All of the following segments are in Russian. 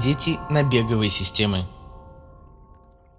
дети набеговой системы.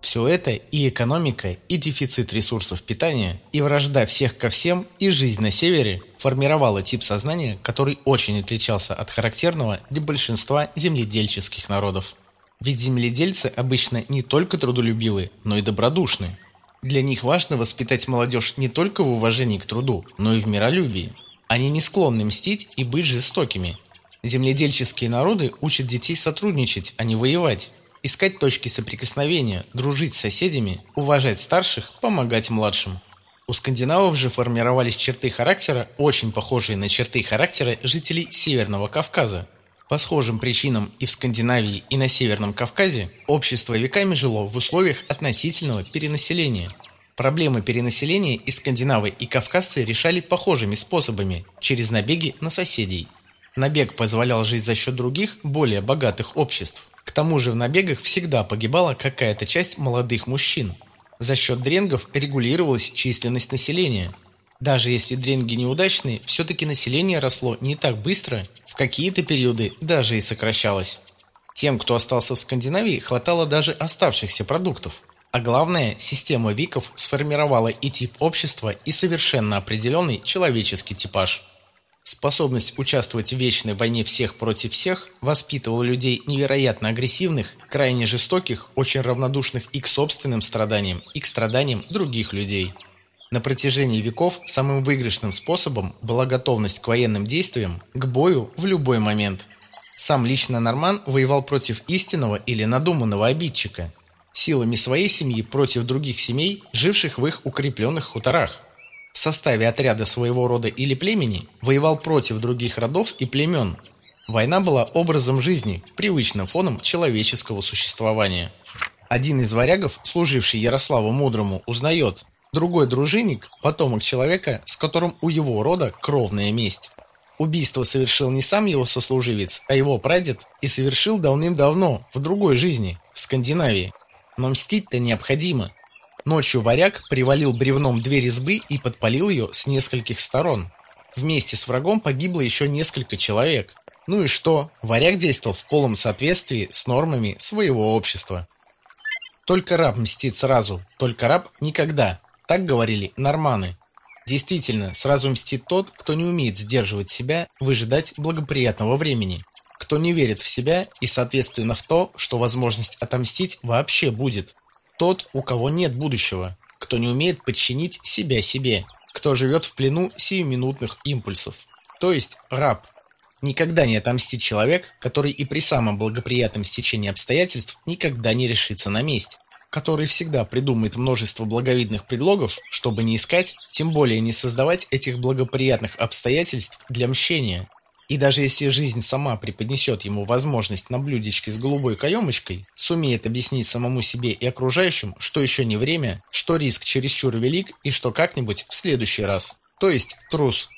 Все это и экономика, и дефицит ресурсов питания, и вражда всех ко всем, и жизнь на севере формировала тип сознания, который очень отличался от характерного для большинства земледельческих народов. Ведь земледельцы обычно не только трудолюбивы, но и добродушны. Для них важно воспитать молодежь не только в уважении к труду, но и в миролюбии. Они не склонны мстить и быть жестокими. Земледельческие народы учат детей сотрудничать, а не воевать искать точки соприкосновения, дружить с соседями, уважать старших, помогать младшим. У скандинавов же формировались черты характера, очень похожие на черты характера жителей Северного Кавказа. По схожим причинам и в Скандинавии, и на Северном Кавказе общество веками жило в условиях относительного перенаселения. Проблемы перенаселения и скандинавы, и кавказцы решали похожими способами, через набеги на соседей. Набег позволял жить за счет других, более богатых обществ. К тому же в набегах всегда погибала какая-то часть молодых мужчин. За счет дренгов регулировалась численность населения. Даже если дренги неудачные, все-таки население росло не так быстро, в какие-то периоды даже и сокращалось. Тем, кто остался в Скандинавии, хватало даже оставшихся продуктов. А главное, система виков сформировала и тип общества, и совершенно определенный человеческий типаж – Способность участвовать в вечной войне всех против всех воспитывала людей невероятно агрессивных, крайне жестоких, очень равнодушных и к собственным страданиям, и к страданиям других людей. На протяжении веков самым выигрышным способом была готовность к военным действиям, к бою в любой момент. Сам лично Норман воевал против истинного или надуманного обидчика, силами своей семьи против других семей, живших в их укрепленных хуторах в составе отряда своего рода или племени воевал против других родов и племен. Война была образом жизни, привычным фоном человеческого существования. Один из варягов, служивший Ярославу Мудрому, узнает, другой дружинник – потомок человека, с которым у его рода кровная месть. Убийство совершил не сам его сослуживец, а его прадед, и совершил давным-давно, в другой жизни, в Скандинавии. Но мстить-то необходимо – Ночью варяг привалил бревном дверь избы и подпалил ее с нескольких сторон. Вместе с врагом погибло еще несколько человек. Ну и что? Варяг действовал в полном соответствии с нормами своего общества. Только раб мстит сразу, только раб никогда. Так говорили норманы. Действительно, сразу мстит тот, кто не умеет сдерживать себя, выжидать благоприятного времени. Кто не верит в себя и, соответственно, в то, что возможность отомстить вообще будет. Тот, у кого нет будущего, кто не умеет подчинить себя себе, кто живет в плену сиюминутных импульсов. То есть раб. Никогда не отомстит человек, который и при самом благоприятном стечении обстоятельств никогда не решится на месть, который всегда придумает множество благовидных предлогов, чтобы не искать, тем более не создавать этих благоприятных обстоятельств для мщения, и даже если жизнь сама преподнесет ему возможность на блюдечке с голубой каемочкой, сумеет объяснить самому себе и окружающим, что еще не время, что риск чересчур велик и что как-нибудь в следующий раз. То есть трус.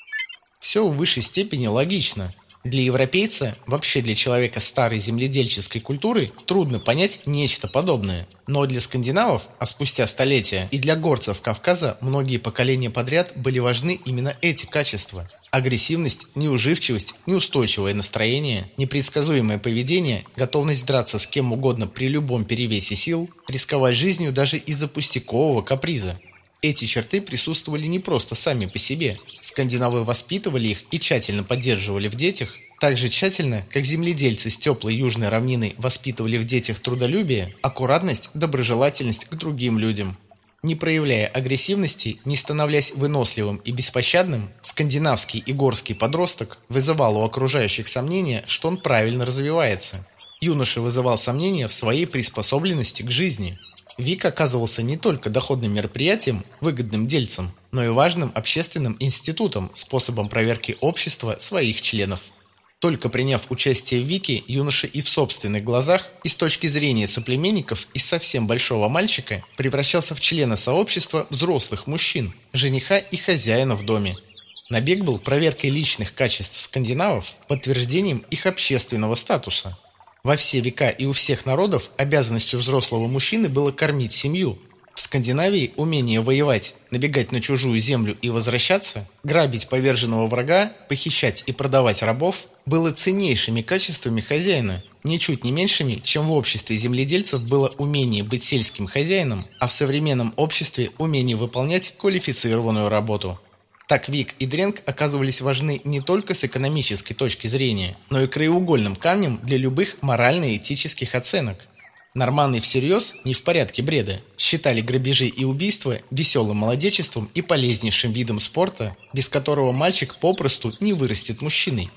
Все в высшей степени логично. Для европейца, вообще для человека старой земледельческой культуры, трудно понять нечто подобное. Но для скандинавов, а спустя столетия, и для горцев Кавказа многие поколения подряд были важны именно эти качества. Агрессивность, неуживчивость, неустойчивое настроение, непредсказуемое поведение, готовность драться с кем угодно при любом перевесе сил, рисковать жизнью даже из-за пустякового каприза. Эти черты присутствовали не просто сами по себе. Скандинавы воспитывали их и тщательно поддерживали в детях, так же тщательно, как земледельцы с теплой южной равнины воспитывали в детях трудолюбие, аккуратность, доброжелательность к другим людям. Не проявляя агрессивности, не становляясь выносливым и беспощадным, скандинавский и горский подросток вызывал у окружающих сомнения, что он правильно развивается. Юноша вызывал сомнения в своей приспособленности к жизни – ВИК оказывался не только доходным мероприятием, выгодным дельцем, но и важным общественным институтом, способом проверки общества своих членов. Только приняв участие в ВИКе, юноша и в собственных глазах, и с точки зрения соплеменников из совсем большого мальчика, превращался в члена сообщества взрослых мужчин, жениха и хозяина в доме. Набег был проверкой личных качеств скандинавов, подтверждением их общественного статуса – во все века и у всех народов обязанностью взрослого мужчины было кормить семью. В Скандинавии умение воевать, набегать на чужую землю и возвращаться, грабить поверженного врага, похищать и продавать рабов было ценнейшими качествами хозяина, ничуть не меньшими, чем в обществе земледельцев было умение быть сельским хозяином, а в современном обществе умение выполнять квалифицированную работу. Так Вик и Дренк оказывались важны не только с экономической точки зрения, но и краеугольным камнем для любых морально-этических оценок – Норманы всерьез, не в порядке бреда, считали грабежи и убийства веселым молодечеством и полезнейшим видом спорта, без которого мальчик попросту не вырастет мужчиной.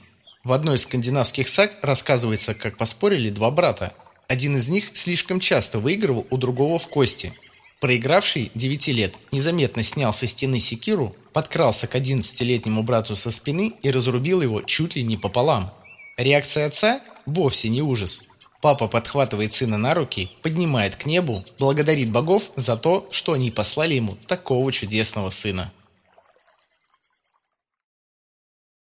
В одной из скандинавских саг рассказывается, как поспорили два брата. Один из них слишком часто выигрывал у другого в кости. Проигравший 9 лет незаметно снял со стены секиру, подкрался к 11-летнему брату со спины и разрубил его чуть ли не пополам. Реакция отца вовсе не ужас – Папа подхватывает сына на руки, поднимает к небу, благодарит богов за то, что они послали ему такого чудесного сына.